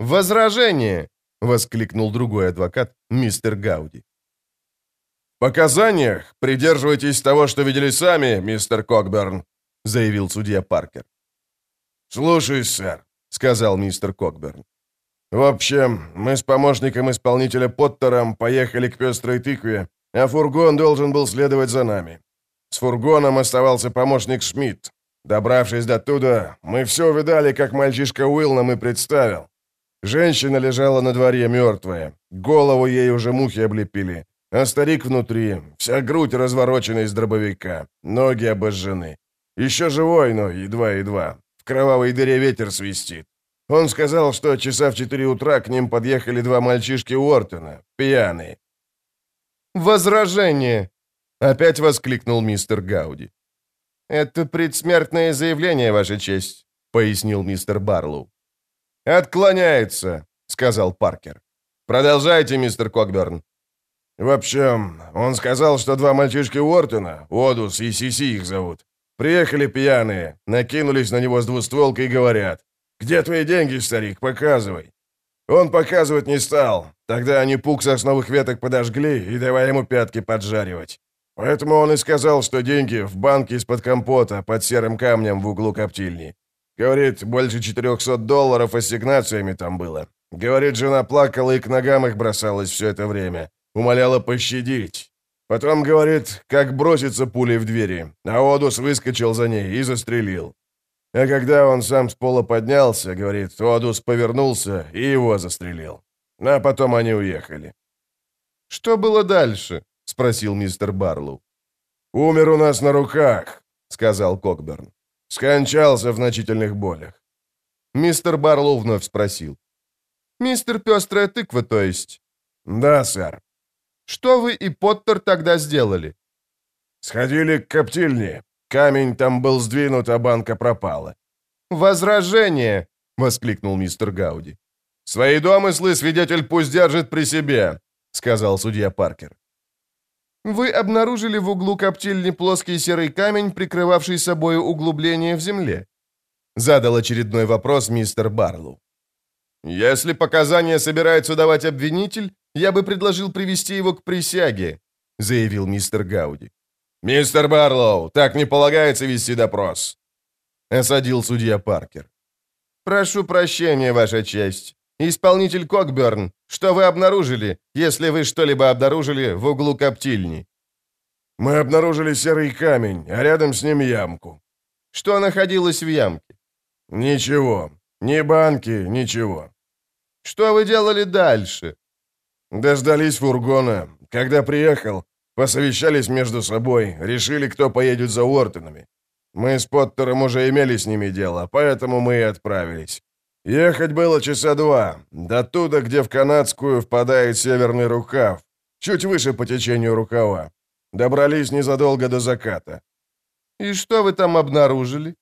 «Возражение!» — воскликнул другой адвокат, мистер Гауди. «В показаниях придерживайтесь того, что видели сами, мистер Кокберн», — заявил судья Паркер. «Слушаюсь, сэр», — сказал мистер Кокберн. «В общем, мы с помощником исполнителя Поттером поехали к пестрой тыкве, а фургон должен был следовать за нами. С фургоном оставался помощник Шмидт. Добравшись до туда, мы все увидали, как мальчишка Уилл нам и представил. Женщина лежала на дворе мертвая, голову ей уже мухи облепили, а старик внутри, вся грудь разворочена из дробовика, ноги обожжены. Еще живой, но едва-едва. В кровавой дыре ветер свистит. Он сказал, что часа в четыре утра к ним подъехали два мальчишки Уортона, пьяные. «Возражение!» — опять воскликнул мистер Гауди. «Это предсмертное заявление, Ваша честь», — пояснил мистер Барлоу. «Отклоняется», — сказал Паркер. «Продолжайте, мистер Кокберн». «В общем, он сказал, что два мальчишки Уортона, Одус и Сиси их зовут, приехали пьяные, накинулись на него с двустволкой и говорят, «Где твои деньги, старик? Показывай». Он показывать не стал. Тогда они пук сосновых веток подожгли и давай ему пятки поджаривать. Поэтому он и сказал, что деньги в банке из-под компота под серым камнем в углу коптильни. Говорит, больше 400 долларов ассигнациями там было. Говорит, жена плакала и к ногам их бросалась все это время. Умоляла пощадить. Потом, говорит, как бросится пулей в двери, а Одус выскочил за ней и застрелил. А когда он сам с пола поднялся, говорит, Одус повернулся и его застрелил. А потом они уехали. «Что было дальше?» — спросил мистер Барлоу. «Умер у нас на руках», — сказал Кокберн. «Скончался в значительных болях». Мистер Барлоу вновь спросил. «Мистер Пестрая тыква, то есть?» «Да, сэр». «Что вы и Поттер тогда сделали?» «Сходили к коптильне. Камень там был сдвинут, а банка пропала. «Возражение!» — воскликнул мистер Гауди. «Свои домыслы свидетель пусть держит при себе», — сказал судья Паркер. «Вы обнаружили в углу коптильни плоский серый камень, прикрывавший собой углубление в земле?» — задал очередной вопрос мистер Барлоу. «Если показания собирается давать обвинитель, я бы предложил привести его к присяге», — заявил мистер Гауди. «Мистер Барлоу, так не полагается вести допрос», — осадил судья Паркер. «Прошу прощения, Ваша честь. Исполнитель Кокберн, что вы обнаружили, если вы что-либо обнаружили в углу коптильни?» «Мы обнаружили серый камень, а рядом с ним ямку». «Что находилось в ямке?» «Ничего. Ни банки, ничего». «Что вы делали дальше?» «Дождались фургона. Когда приехал, Посовещались между собой, решили, кто поедет за Уортонами. Мы с Поттером уже имели с ними дело, поэтому мы и отправились. Ехать было часа два, до туда, где в канадскую впадает северный рукав, чуть выше по течению рукава. Добрались незадолго до заката. «И что вы там обнаружили?»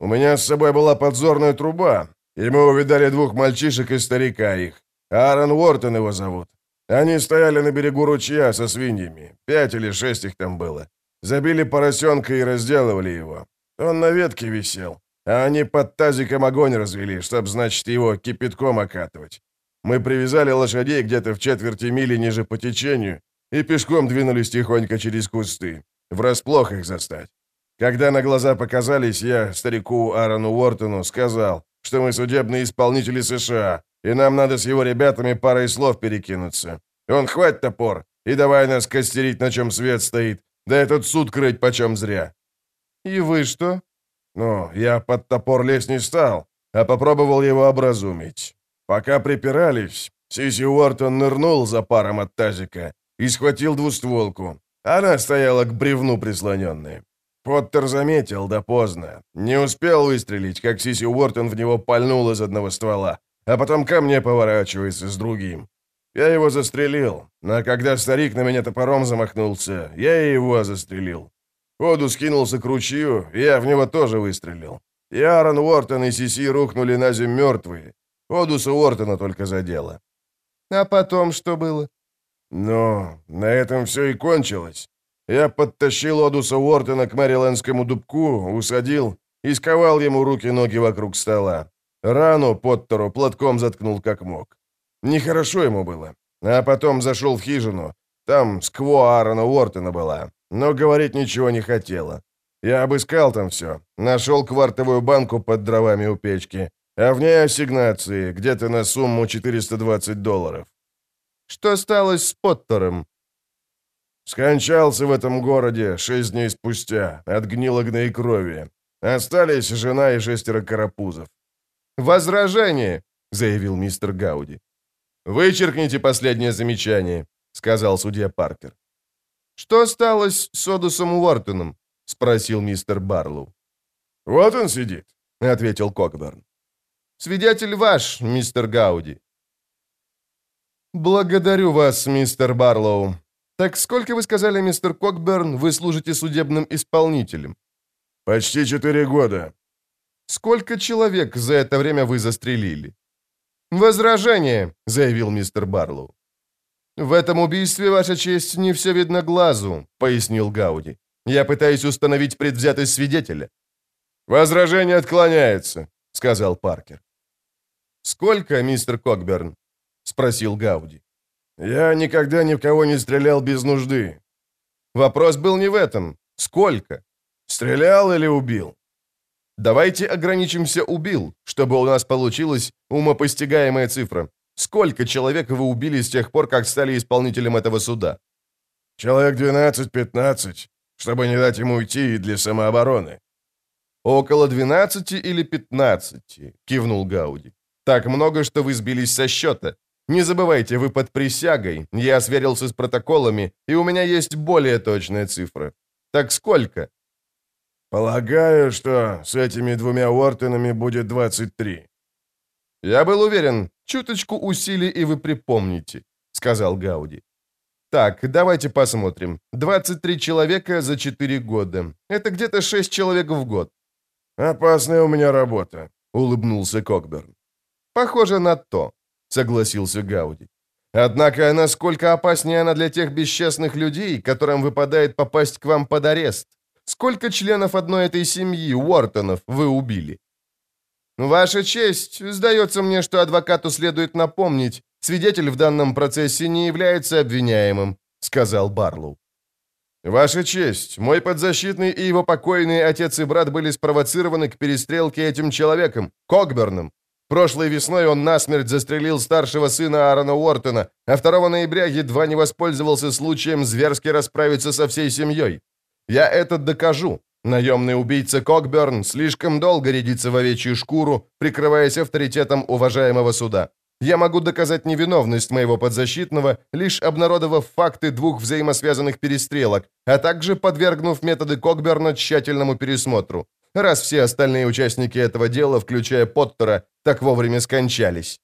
«У меня с собой была подзорная труба, и мы увидали двух мальчишек и старика их. Аарон Уортон его зовут. Они стояли на берегу ручья со свиньями. Пять или шесть их там было. Забили поросенка и разделывали его. Он на ветке висел, а они под тазиком огонь развели, чтоб, значит, его кипятком окатывать. Мы привязали лошадей где-то в четверти мили ниже по течению и пешком двинулись тихонько через кусты. Врасплох их застать. Когда на глаза показались, я старику Аарону Уортону сказал, что мы судебные исполнители США, и нам надо с его ребятами парой слов перекинуться. Он хватит топор, и давай нас костерить, на чем свет стоит, да этот суд крыть почем зря». «И вы что?» «Ну, я под топор лезть не стал, а попробовал его образумить. Пока припирались, Сиси Уортон нырнул за паром от тазика и схватил двустволку. Она стояла к бревну прислоненная. Поттер заметил, да поздно. Не успел выстрелить, как Сиси Уортон в него пальнул из одного ствола, а потом ко мне поворачивается с другим. Я его застрелил, а когда старик на меня топором замахнулся, я и его застрелил. Оду скинулся к ручью, я в него тоже выстрелил. И Аарон Уортон и Сиси рухнули на землю мертвые. Одуса Уортона только задело. А потом что было? Ну, на этом все и кончилось. Я подтащил Одуса Уортона к Мэрилендскому дубку, усадил и сковал ему руки-ноги вокруг стола. Рану Поттеру платком заткнул как мог. Нехорошо ему было. А потом зашел в хижину. Там скво Аарона Уортона была, но говорить ничего не хотела. Я обыскал там все. Нашел квартовую банку под дровами у печки, а в ней ассигнации, где-то на сумму 420 долларов. Что стало с Поттером? Скончался в этом городе шесть дней спустя от гнилогной крови. Остались жена и шестеро карапузов. «Возражение!» — заявил мистер Гауди. «Вычеркните последнее замечание», — сказал судья Паркер. «Что осталось с Одусом Уортоном?» — спросил мистер Барлоу. «Вот он сидит», — ответил Кокберн. «Свидетель ваш, мистер Гауди». «Благодарю вас, мистер Барлоу. Так сколько, вы сказали, мистер Кокберн, вы служите судебным исполнителем?» «Почти четыре года». «Сколько человек за это время вы застрелили?» «Возражение», — заявил мистер Барлоу. «В этом убийстве, Ваша честь, не все видно глазу», — пояснил Гауди. «Я пытаюсь установить предвзятость свидетеля». «Возражение отклоняется», — сказал Паркер. «Сколько, мистер Кокберн?» — спросил Гауди. «Я никогда ни в кого не стрелял без нужды». «Вопрос был не в этом. Сколько?» «Стрелял или убил?» Давайте ограничимся убил, чтобы у нас получилась умопостигаемая цифра. Сколько человек вы убили с тех пор, как стали исполнителем этого суда? Человек 12-15, чтобы не дать ему уйти для самообороны. Около 12 или 15, кивнул Гауди. Так много, что вы сбились со счета. Не забывайте, вы под присягой. Я сверился с протоколами, и у меня есть более точная цифра. Так сколько? «Полагаю, что с этими двумя Уортонами будет 23». «Я был уверен, чуточку усилий и вы припомните», — сказал Гауди. «Так, давайте посмотрим. 23 человека за 4 года. Это где-то 6 человек в год». «Опасная у меня работа», — улыбнулся Кокберн. «Похоже на то», — согласился Гауди. «Однако насколько опаснее она для тех бесчестных людей, которым выпадает попасть к вам под арест? Сколько членов одной этой семьи, Уортонов, вы убили?» «Ваша честь, сдается мне, что адвокату следует напомнить, свидетель в данном процессе не является обвиняемым», — сказал Барлоу. «Ваша честь, мой подзащитный и его покойный отец и брат были спровоцированы к перестрелке этим человеком, Кокберном. Прошлой весной он насмерть застрелил старшего сына Аарона Уортона, а 2 ноября едва не воспользовался случаем зверски расправиться со всей семьей. Я это докажу. Наемный убийца Кокберн слишком долго рядится в овечью шкуру, прикрываясь авторитетом уважаемого суда. Я могу доказать невиновность моего подзащитного, лишь обнародовав факты двух взаимосвязанных перестрелок, а также подвергнув методы Кокберна тщательному пересмотру, раз все остальные участники этого дела, включая Поттера, так вовремя скончались.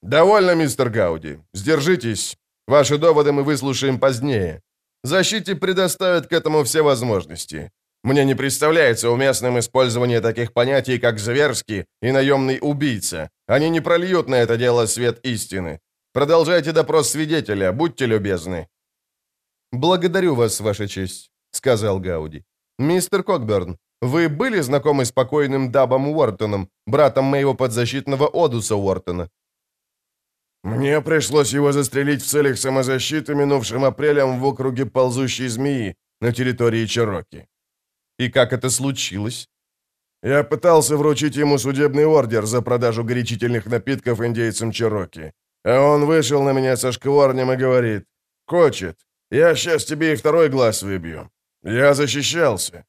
«Довольно, мистер Гауди. Сдержитесь. Ваши доводы мы выслушаем позднее. Защите предоставят к этому все возможности. Мне не представляется уместным использование таких понятий, как «зверский» и «наемный убийца». Они не прольют на это дело свет истины. Продолжайте допрос свидетеля, будьте любезны». «Благодарю вас, Ваша честь», — сказал Гауди. «Мистер Кокберн, вы были знакомы с покойным Дабом Уортоном, братом моего подзащитного Одуса Уортона?» Мне пришлось его застрелить в целях самозащиты минувшим апрелем в округе ползущей змеи на территории Чероки. И как это случилось? Я пытался вручить ему судебный ордер за продажу горячительных напитков индейцам Чероки. А он вышел на меня со шкворнем и говорит, «Кочет, я сейчас тебе и второй глаз выбью». Я защищался.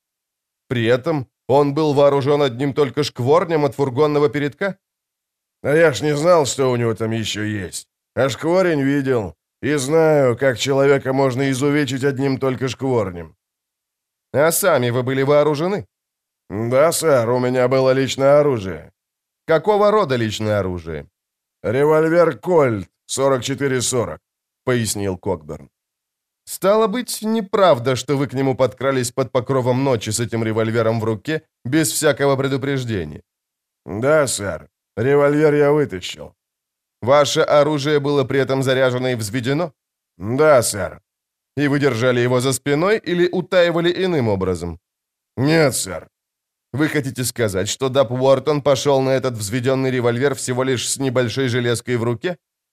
При этом он был вооружен одним только шкворнем от фургонного передка? А я ж не знал, что у него там еще есть. А шкворень видел. И знаю, как человека можно изувечить одним только шкворнем. А сами вы были вооружены? Да, сэр, у меня было личное оружие. Какого рода личное оружие? Револьвер Кольт 4440, пояснил Кокберн. Стало быть, неправда, что вы к нему подкрались под покровом ночи с этим револьвером в руке, без всякого предупреждения. Да, сэр. Револьвер я вытащил. Ваше оружие было при этом заряжено и взведено? Да, сэр. И вы держали его за спиной или утаивали иным образом? Нет, сэр. Вы хотите сказать, что Даб Уортон пошел на этот взведенный револьвер всего лишь с небольшой железкой в руке?